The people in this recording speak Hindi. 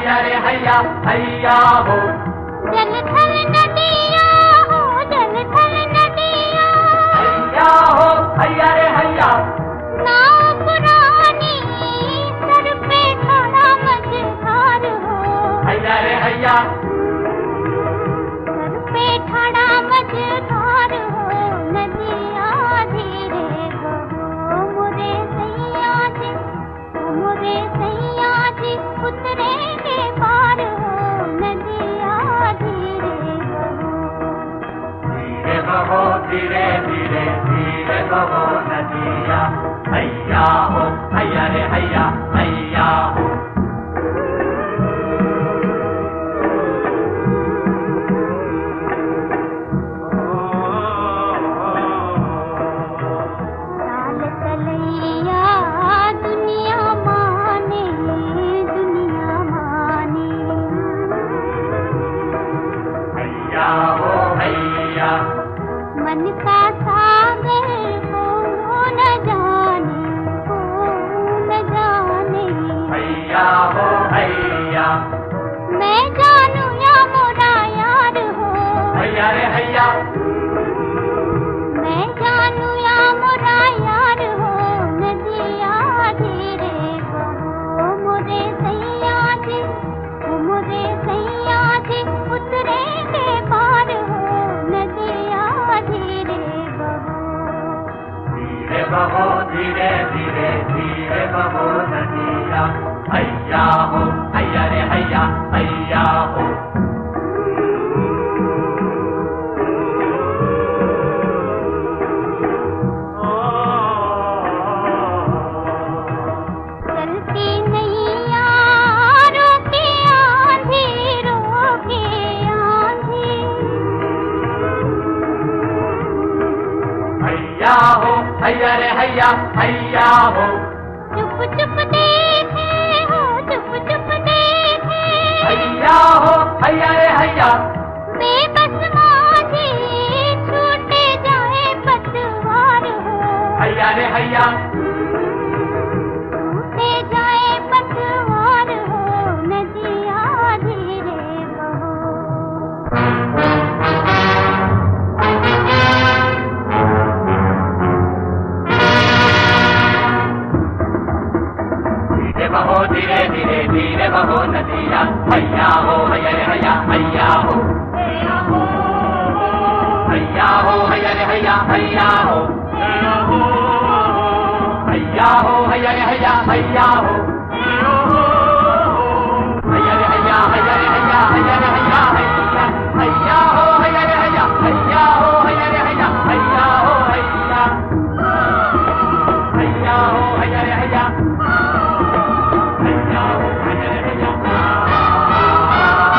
हैया रे हैया हैया हो। जल थल नदिया हो जल थल नदिया। हैया हो हैया रे हैया। नाव पुरानी सर पे थोड़ा मझधार हो। हैया रे हैया। बहो नदिया हैया हो हैया रे हैया हैया हो दुनिया माने दुनिया माने हैया हैया। मन का हैया रे हैया मैं जानू या मोरा यार हो नदिया धीरे बहो मोरे सैया जी ओ मोरे सैया जी उतरेंगे पार हो नदिया धीरे धीरे बहो धीरे धीरे धीरे बहो नदिया। हैया हो हैया हो हैया रे हैया हैया हो। चुप चुप देखे हो चुप चुप देखे। हैया हो हैया रे हैया बेबस माझी छूटे जाए पतवार हो। हैया रे हैया बहो धीरे धीरे धीरे बहो नदिया हैया हो हैया रे हैया हैया हो हैया हो हैया रे हैया हैया हो हैया हो हैया रे हैया हैया हो हैया रे हैया हैया रे हैया हैया रे हैया हैया हैया हो हैया रे हैया हैया हो हैया रे हैया हैया हो हैया हैया हो हैया रे हैया